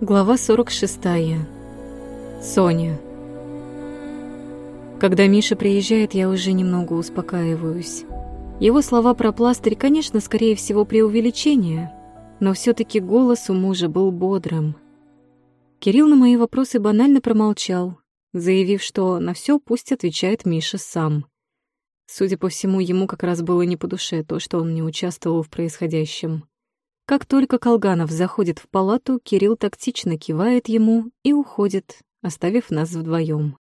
Глава 46. Соня. Когда Миша приезжает, я уже немного успокаиваюсь. Его слова про пластырь, конечно, скорее всего, преувеличение, но все таки голос у мужа был бодрым. Кирилл на мои вопросы банально промолчал, заявив, что на все пусть отвечает Миша сам. Судя по всему, ему как раз было не по душе то, что он не участвовал в происходящем. Как только Колганов заходит в палату, Кирилл тактично кивает ему и уходит, оставив нас вдвоем.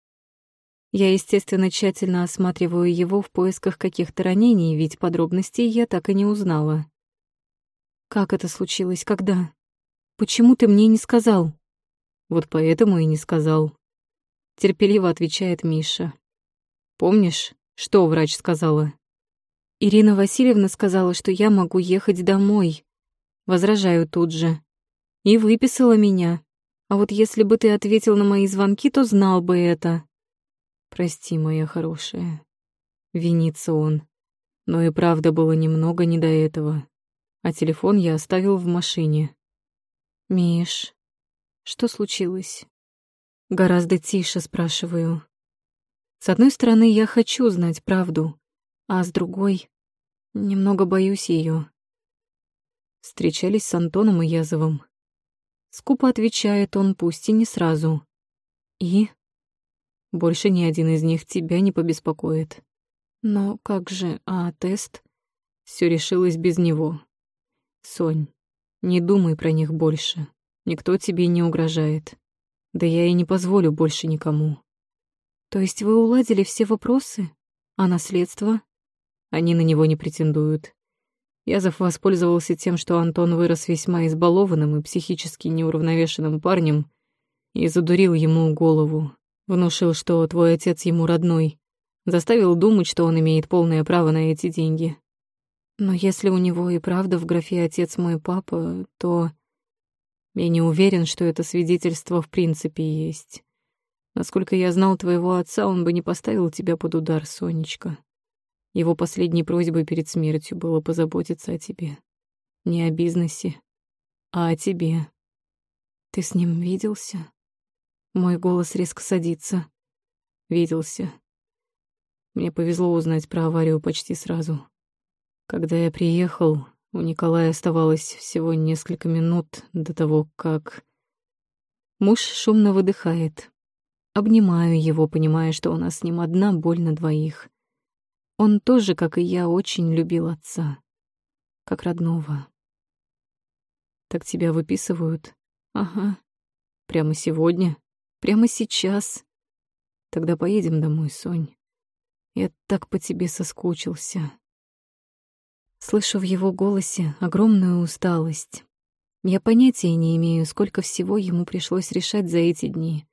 Я, естественно, тщательно осматриваю его в поисках каких-то ранений, ведь подробностей я так и не узнала. «Как это случилось? Когда? Почему ты мне не сказал?» «Вот поэтому и не сказал», — терпеливо отвечает Миша. «Помнишь, что врач сказала?» Ирина Васильевна сказала, что я могу ехать домой. Возражаю тут же. И выписала меня. А вот если бы ты ответил на мои звонки, то знал бы это. Прости, моя хорошая. Винится он. Но и правда было немного не до этого. А телефон я оставил в машине. Миш, что случилось? Гораздо тише спрашиваю. С одной стороны, я хочу знать правду, а с другой — немного боюсь ее. Встречались с Антоном и Язовым. Скупо отвечает он, пусть и не сразу. И? Больше ни один из них тебя не побеспокоит. Но как же, а тест? Все решилось без него. Сонь, не думай про них больше. Никто тебе не угрожает. Да я и не позволю больше никому. То есть вы уладили все вопросы? А наследство? Они на него не претендуют. Язов воспользовался тем, что Антон вырос весьма избалованным и психически неуравновешенным парнем, и задурил ему голову. Внушил, что твой отец ему родной. Заставил думать, что он имеет полное право на эти деньги. Но если у него и правда в графе «отец мой папа», то... Я не уверен, что это свидетельство в принципе есть. Насколько я знал твоего отца, он бы не поставил тебя под удар, Сонечка. Его последней просьбой перед смертью было позаботиться о тебе. Не о бизнесе, а о тебе. Ты с ним виделся? Мой голос резко садится. Виделся. Мне повезло узнать про аварию почти сразу. Когда я приехал, у Николая оставалось всего несколько минут до того, как... Муж шумно выдыхает. Обнимаю его, понимая, что у нас с ним одна боль на двоих. Он тоже, как и я, очень любил отца. Как родного. Так тебя выписывают? Ага. Прямо сегодня? Прямо сейчас? Тогда поедем домой, Сонь. Я так по тебе соскучился. Слышу в его голосе огромную усталость. Я понятия не имею, сколько всего ему пришлось решать за эти дни.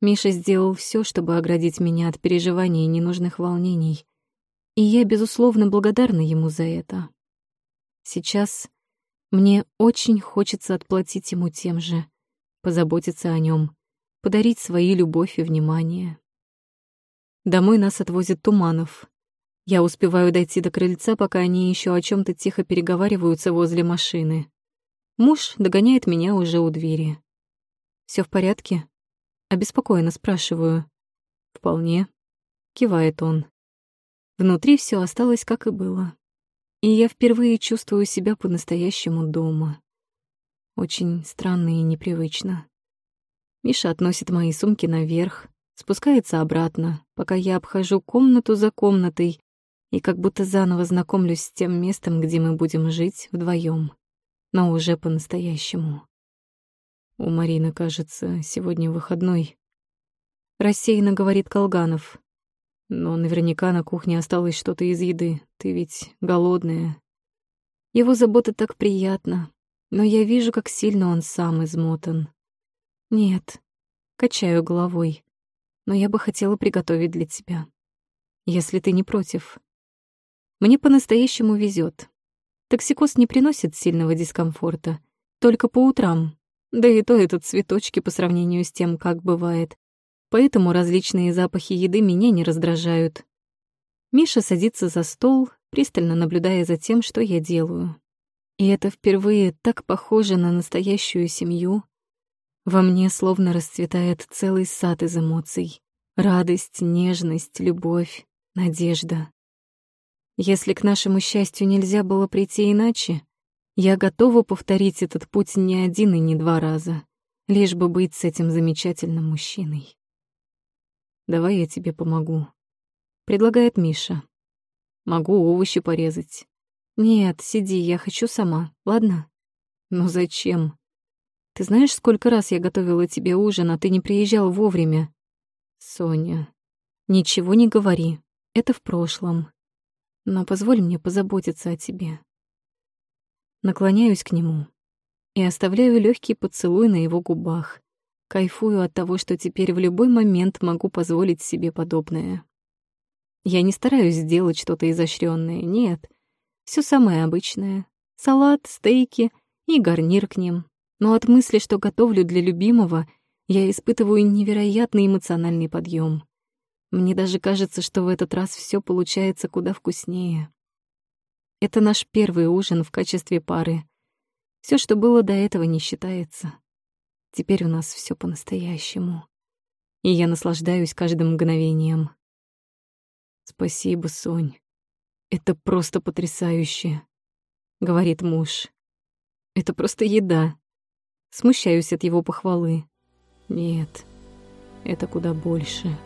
Миша сделал все, чтобы оградить меня от переживаний и ненужных волнений и я, безусловно, благодарна ему за это. Сейчас мне очень хочется отплатить ему тем же, позаботиться о нем, подарить свои любовь и внимание. Домой нас отвозит Туманов. Я успеваю дойти до крыльца, пока они еще о чем то тихо переговариваются возле машины. Муж догоняет меня уже у двери. Все в порядке?» Обеспокоенно спрашиваю. «Вполне», — кивает он. Внутри все осталось, как и было. И я впервые чувствую себя по-настоящему дома. Очень странно и непривычно. Миша относит мои сумки наверх, спускается обратно, пока я обхожу комнату за комнатой и как будто заново знакомлюсь с тем местом, где мы будем жить вдвоем, но уже по-настоящему. У Марины, кажется, сегодня выходной. Рассеянно говорит Колганов. Но наверняка на кухне осталось что-то из еды. Ты ведь голодная. Его забота так приятна, но я вижу, как сильно он сам измотан. Нет, качаю головой, но я бы хотела приготовить для тебя. Если ты не против. Мне по-настоящему везет. Токсикоз не приносит сильного дискомфорта, только по утрам. Да и то это цветочки по сравнению с тем, как бывает поэтому различные запахи еды меня не раздражают. Миша садится за стол, пристально наблюдая за тем, что я делаю. И это впервые так похоже на настоящую семью. Во мне словно расцветает целый сад из эмоций. Радость, нежность, любовь, надежда. Если к нашему счастью нельзя было прийти иначе, я готова повторить этот путь не один и не два раза, лишь бы быть с этим замечательным мужчиной. «Давай я тебе помогу», — предлагает Миша. «Могу овощи порезать». «Нет, сиди, я хочу сама, ладно?» «Ну зачем?» Ты знаешь, сколько раз я готовила тебе ужин, а ты не приезжал вовремя? Соня, ничего не говори. Это в прошлом. Но позволь мне позаботиться о тебе. Наклоняюсь к нему и оставляю легкий поцелуй на его губах. Кайфую от того, что теперь в любой момент могу позволить себе подобное. Я не стараюсь сделать что-то изощренное, нет. Все самое обычное. Салат, стейки и гарнир к ним но от мысли, что готовлю для любимого, я испытываю невероятный эмоциональный подъем. Мне даже кажется, что в этот раз все получается куда вкуснее. Это наш первый ужин в качестве пары. Все, что было до этого, не считается. Теперь у нас все по-настоящему. И я наслаждаюсь каждым мгновением. Спасибо, Сонь. Это просто потрясающе, говорит муж. Это просто еда. Смущаюсь от его похвалы. Нет, это куда больше.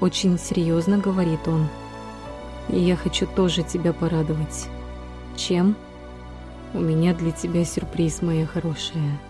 Очень серьезно говорит он. И я хочу тоже тебя порадовать. Чем? У меня для тебя сюрприз, моя хорошая.